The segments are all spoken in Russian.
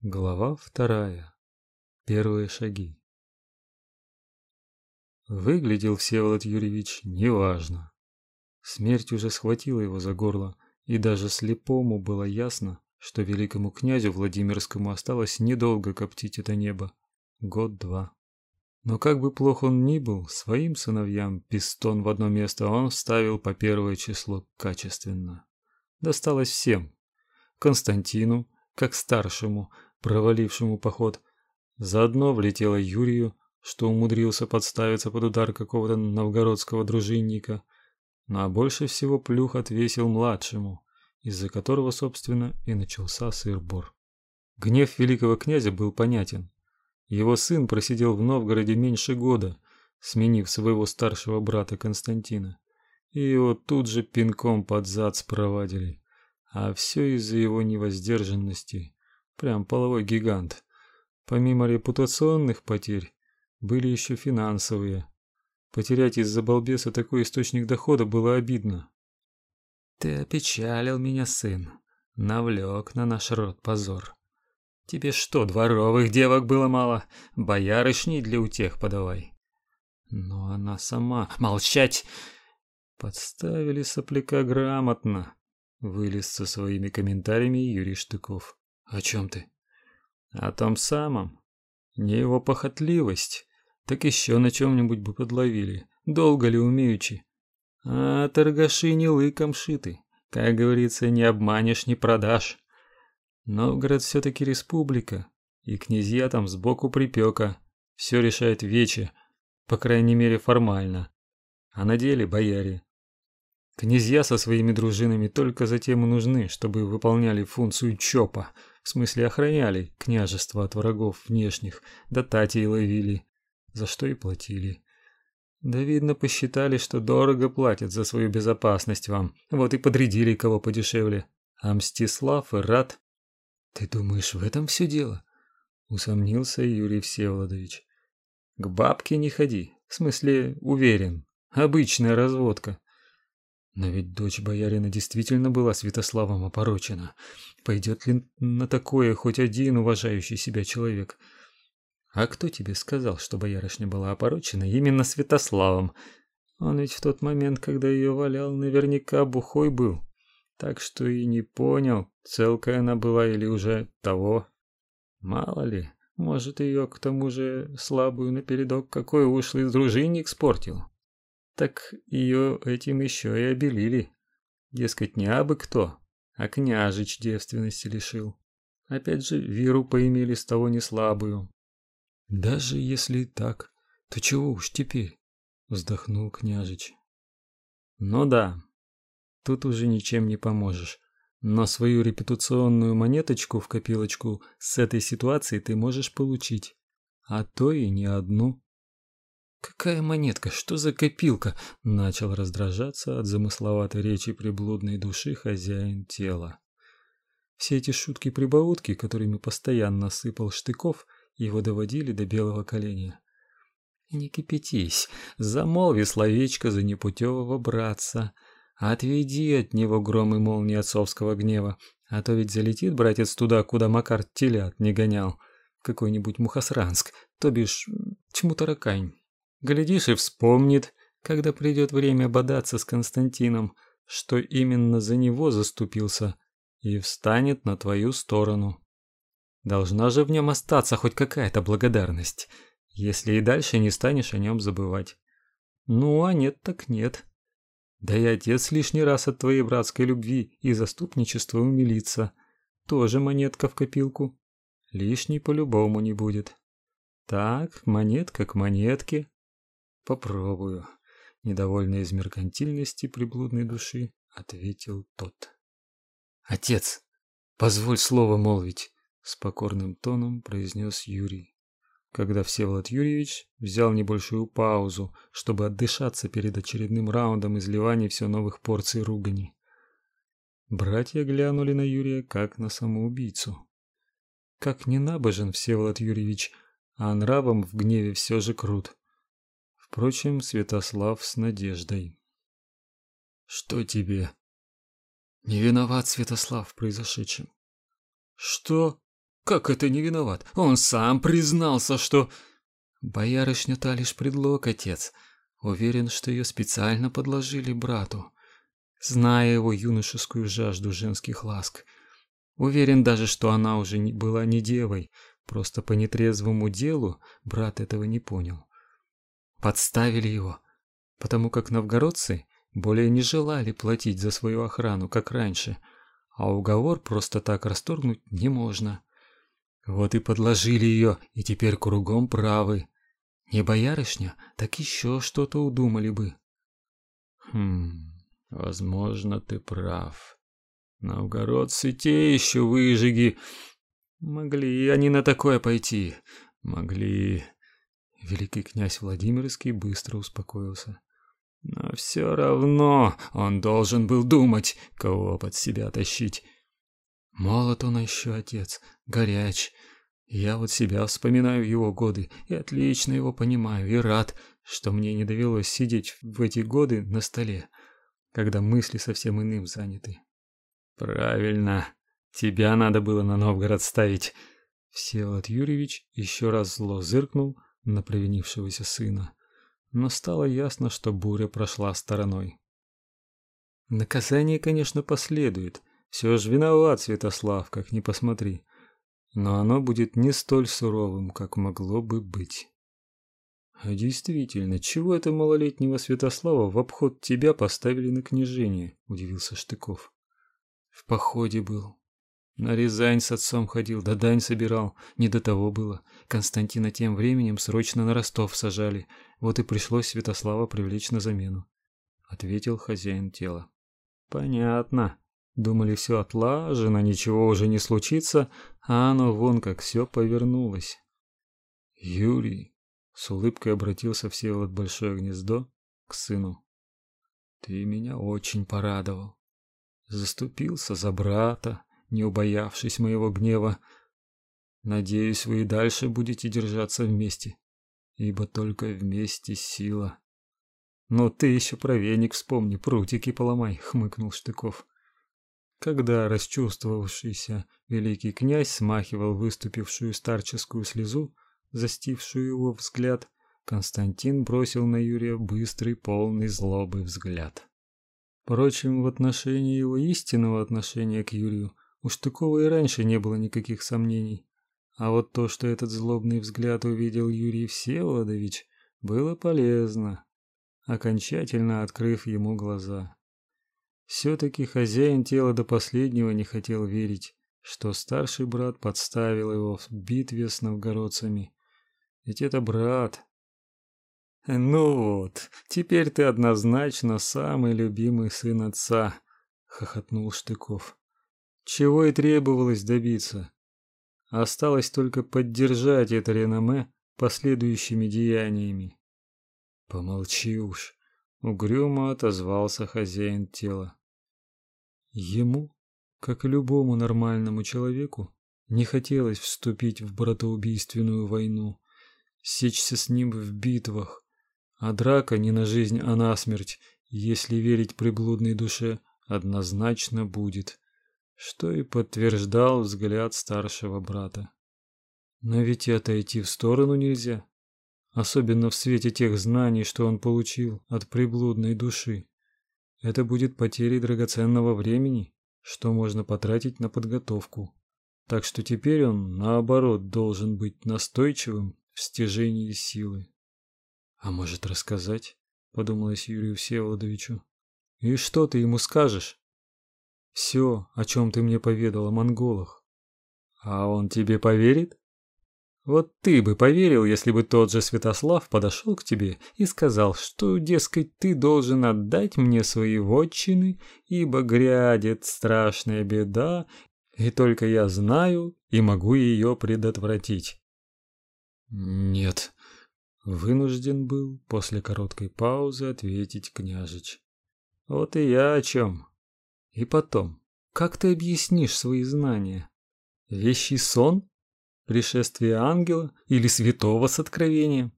Глава вторая. Первые шаги. Выглядел Всеволод Юрьевич неважно. Смерть уже схватила его за горло, и даже слепому было ясно, что великому князю Владимирскому осталось недолго коптить это небо. Год-два. Но как бы плох он ни был, своим сыновьям пистон в одно место он вставил по первое число качественно. Досталось всем. Константину, как старшему, провалившему поход. Заодно влетело Юрию, что умудрился подставиться под удар какого-то новгородского дружинника. А больше всего плюх отвесил младшему, из-за которого, собственно, и начался сыр-бор. Гнев великого князя был понятен. Его сын просидел в Новгороде меньше года, сменив своего старшего брата Константина. И его тут же пинком под зад спровадили. А все из-за его невоздержанности. Прям половой гигант. Помимо репутационных потерь, были еще финансовые. Потерять из-за балбеса такой источник дохода было обидно. Ты опечалил меня, сын, навлек на наш род позор. Тебе что, дворовых девок было мало? Боярышней для утех подавай. Но она сама... Молчать! Подставили сопляка грамотно. Вылез со своими комментариями Юрий Штыков. О чем ты? О том самом. Не его похотливость, так еще на чем-нибудь бы подловили. Долго ли умеючи? А торгаши не лыком шиты. Как говорится, не обманешь, не продашь. Новгород все-таки республика, и князья там сбоку припека. Все решает вече, по крайней мере формально. А на деле бояре. Князья со своими дружинами только затем и нужны, чтобы выполняли функцию ЧОПа – в смысле охраняли княжество от врагов внешних, да татей ловили, за что и платили. Да видно посчитали, что дорого платят за свою безопасность вам, вот и подрядили кого подешевле. А Мстислав и Рад... Ты думаешь, в этом все дело? Усомнился Юрий Всеволодович. К бабке не ходи, в смысле, уверен, обычная разводка. Но ведь дочь боярина действительно была Святославом опорочена. Пойдет ли на такое хоть один уважающий себя человек? А кто тебе сказал, что боярышня была опорочена именно Святославом? Он ведь в тот момент, когда ее валял, наверняка бухой был. Так что и не понял, целкая она была или уже того. Мало ли, может, ее к тому же слабую напередок какой ушлый дружинник спортил так ее этим еще и обелили. Дескать, не абы кто, а княжич девственности лишил. Опять же, виру поимели с того не слабую. Даже если так, то чего уж теперь? Вздохнул княжич. Ну да, тут уже ничем не поможешь. Но свою репутационную монеточку в копилочку с этой ситуацией ты можешь получить, а то и не одну. Какая монетка? Что за копилка? Начал раздражаться от замысловатой речи приблудной души хозяин тела. Все эти шутки-прибаутки, которыми постоянно сыпал Штыков, его доводили до белого коленя. Не кипятись, замолви словечко за непутевого братца, отведи от него гром и молнии отцовского гнева, а то ведь залетит братец туда, куда Макар телят не гонял, какой-нибудь Мухосранск, то бишь Чмутаракань. Глядишь и вспомнит, когда придет время бодаться с Константином, что именно за него заступился, и встанет на твою сторону. Должна же в нем остаться хоть какая-то благодарность, если и дальше не станешь о нем забывать. Ну, а нет так нет. Да и отец лишний раз от твоей братской любви и заступничества умилится. Тоже монетка в копилку. Лишней по-любому не будет. Так, монетка к монетке. Попробую, недовольный из меркантильности приблудной души, ответил тот. Отец, позволь слово молвить, с покорным тоном произнес Юрий, когда Всеволод Юрьевич взял небольшую паузу, чтобы отдышаться перед очередным раундом изливания все новых порций ругани. Братья глянули на Юрия как на самоубийцу. Как не набожен Всеволод Юрьевич, а нравом в гневе все же крут. Впрочем, Святослав с надеждой. Что тебе? Не виноват Святослав в произошедшем. Что? Как это не виноват? Он сам признался, что... Боярышня та лишь предлог, отец. Уверен, что ее специально подложили брату, зная его юношескую жажду женских ласк. Уверен даже, что она уже не была не девой, просто по нетрезвому делу брат этого не понял. Подставили его, потому как новгородцы более не желали платить за свою охрану, как раньше, а уговор просто так расторгнуть не можно. Вот и подложили ее, и теперь кругом правы. Не боярышня, так еще что-то удумали бы. Хм, возможно, ты прав. Новгородцы те еще выжиги. Могли они на такое пойти. Могли. Великий князь Владимирский быстро успокоился. Но все равно он должен был думать, кого под себя тащить. Молод он еще отец, горяч, я вот себя вспоминаю его годы и отлично его понимаю и рад, что мне не довелось сидеть в эти годы на столе, когда мысли совсем иным заняты. Правильно. Тебя надо было на Новгород ставить. Всеволод Юрьевич еще раз зло зыркнул на провинившегося сына, но стало ясно, что буря прошла стороной. Наказание, конечно, последует. Все же виноват Святослав, как ни посмотри но оно будет не столь суровым, как могло бы быть. А действительно, чего это малолетнего Святослава в обход тебя поставили на княжение? удивился Штыков. В походе был. На Рязань с отцом ходил, да дань собирал. Не до того было. Константина тем временем срочно на Ростов сажали. Вот и пришлось Святослава привлечь на замену, ответил хозяин тела. Понятно. Думали, все отлажено, ничего уже не случится, а оно вон как все повернулось. Юрий с улыбкой обратился Всеволод Большое Гнездо к сыну. Ты меня очень порадовал. Заступился за брата, не убоявшись моего гнева. Надеюсь, вы и дальше будете держаться вместе, ибо только вместе сила. Но ты еще про веник вспомни, прутики поломай, хмыкнул Штыков. Когда расчувствовавшийся великий князь смахивал выступившую старческую слезу, застившую его взгляд, Константин бросил на Юрия быстрый, полный злобы взгляд. Впрочем, в отношении его истинного отношения к Юрию у Штыкова и раньше не было никаких сомнений. А вот то, что этот злобный взгляд увидел Юрий Всеволодович, было полезно, окончательно открыв ему глаза. Все-таки хозяин тела до последнего не хотел верить, что старший брат подставил его в битве с новгородцами. Ведь это брат. Ну вот, теперь ты однозначно самый любимый сын отца, хохотнул Штыков. Чего и требовалось добиться. Осталось только поддержать это реноме последующими деяниями. Помолчи уж, угрюмо отозвался хозяин тела. Ему, как и любому нормальному человеку, не хотелось вступить в братоубийственную войну, сечься с ним в битвах, а драка не на жизнь, а на смерть, если верить приблудной душе, однозначно будет, что и подтверждал взгляд старшего брата. Но ведь и отойти в сторону нельзя, особенно в свете тех знаний, что он получил от приблудной души. Это будет потерей драгоценного времени, что можно потратить на подготовку. Так что теперь он, наоборот, должен быть настойчивым в стяжении силы. А может рассказать, подумалось Юрию Всеволодовичу. И что ты ему скажешь? Все, о чем ты мне поведал о монголах. А он тебе поверит? Вот ты бы поверил, если бы тот же Святослав подошел к тебе и сказал, что, дескать, ты должен отдать мне свои вотчины, ибо грядет страшная беда, и только я знаю и могу ее предотвратить. Нет, вынужден был после короткой паузы ответить княжич. Вот и я о чем. И потом, как ты объяснишь свои знания? Вещий сон? пришествие ангела или святого с откровением.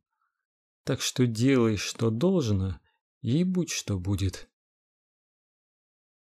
Так что делай, что должно, и будь что будет.